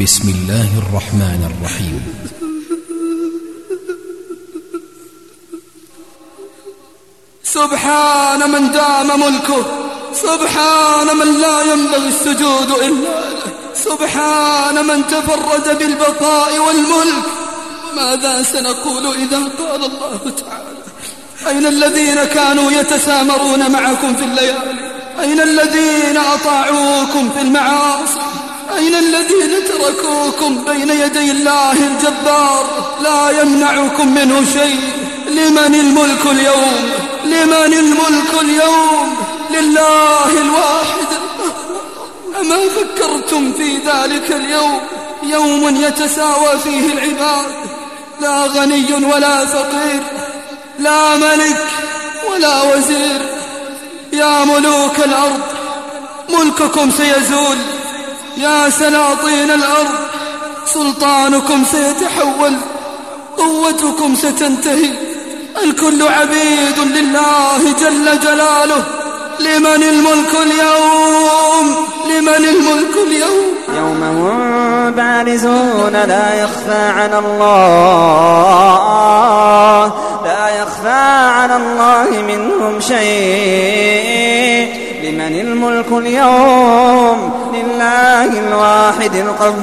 بسم الله الرحمن الرحيم. سبحان من دام ملكه سبحان من لا ينبغي السجود إلا له سبحان من تفرد بالبقاء والملك. ماذا سنقول إذا قال الله تعالى؟ أين الذين كانوا يتسامرون معكم في الليالي؟ أين الذين أطاعوكم في المعاصي؟ أين الذين تركوكم بين يدي الله الجبار؟ لا يمنعكم منه شيء. لمن الملك اليوم؟ لمن الملك اليوم؟ لله الواحد. أما فكرتم في ذلك اليوم؟ يوم يتساوى فيه العباد. لا غني ولا فقير لا ملك ولا وزير. يا ملوك الأرض ملككم سيزول. يا سلاطين الأرض سلطانكم سيتحول قوتكم ستنتهي. الكل عبيد لله جل جلاله. لمن الملك اليوم؟ لمن الملك اليوم؟ يوم هم بارزون لا يخفى على الله لا يخفى على الله منهم شيء. لمن الملك اليوم لله الواحد القهار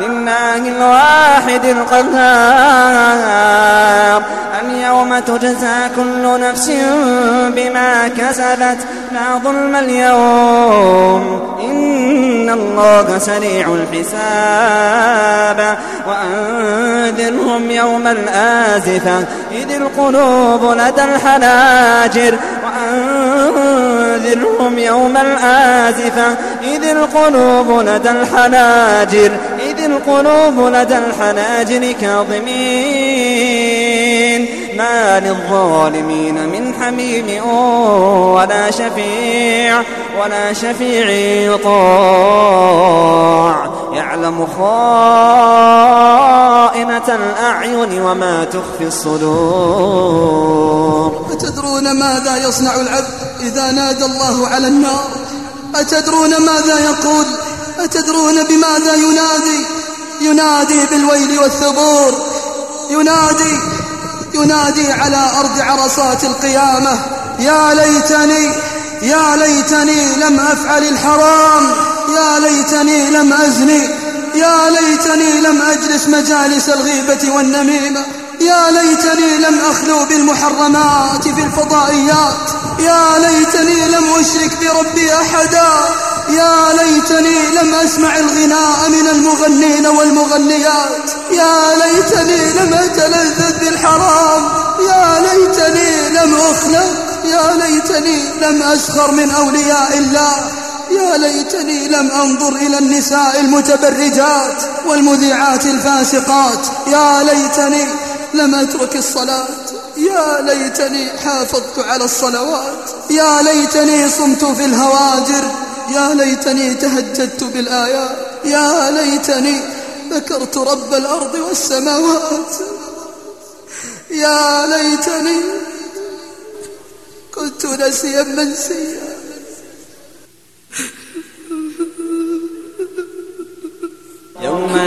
لله الواحد القهار. اليوم تجزى كل نفس بما كسبت لا ظلم اليوم. إن الله سريع الحساب. وأنذرهم يوم الآزفة إذ القلوب لدى الحناجر. وأنذرهم يوم الآزفة. إذ القلوب لدى الحناجر إذ القلوب لدى الحناجر كاظمين. ما للظالمين من حميم ولا شفيع ولا شفيع يطاع. يعلم خائنة الأعين وما تخفي الصدور. أتدرون ماذا يصنع العبد إذا نادى الله على النار؟ أتدرون ماذا يقول؟ أتدرون بماذا ينادي؟ ينادي بالويل والثبور. ينادي ينادي على أرض عرصات القيامة. يا ليتني يا ليتني لم أفعل الحرام. يا ليتني لم أزني. يا ليتني لم أجلس مجالس الغيبة والنميمة. يا ليتني لم أخلو بالمحرمات في الفضائيات. يا ليتني لم أشرك بربي أحدا. يا ليتني لم أسمع الغناء من المغنين والمغنيات. يا ليتني لم أتلذذ بالحرام. يا ليتني لم أخلق. يا ليتني لم أسخر من أولياء الله. يا ليتني لم أنظر إلى النساء المتبرجات والمذيعات الفاسقات. يا ليتني لم أترك الصلاة. يا ليتني حافظت على الصلوات. يا ليتني صمت في الهواجر. يا ليتني تهجدت بالآيات. يا ليتني ذكرت رب الأرض والسماوات. يا ليتني كنت نسيا منسيا يوم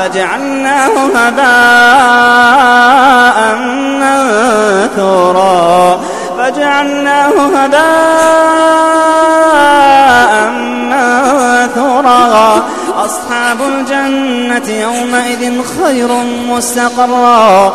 فجعلناه هباء منثورا. فجعلناه هباء منثورا. أصحاب الجنة يومئذ خير مستقرا.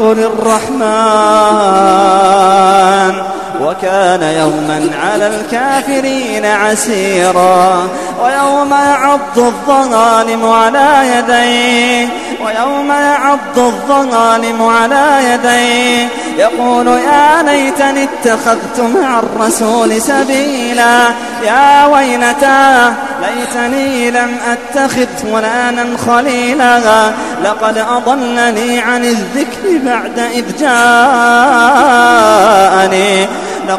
وكان يوما على الكافرين عسيرا ويوم يعض الظالم على يديه ويوم يعض الظالم على يديه. يقول يا ليتني اتخذت مع الرسول سبيلا يا ويلتاه ليتني لم أتخذ فلانا خليلا لقد أضلني عن الذكر بعد إذ جاءني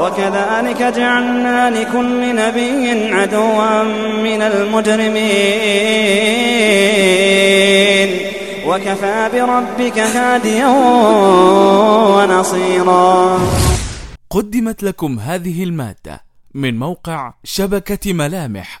وكذلك جعلنا لكل نبي عدوا من المجرمين. وكفى بربك هاديا ونصيرا. قدمت لكم هذه المادة من موقع شبكة ملامح.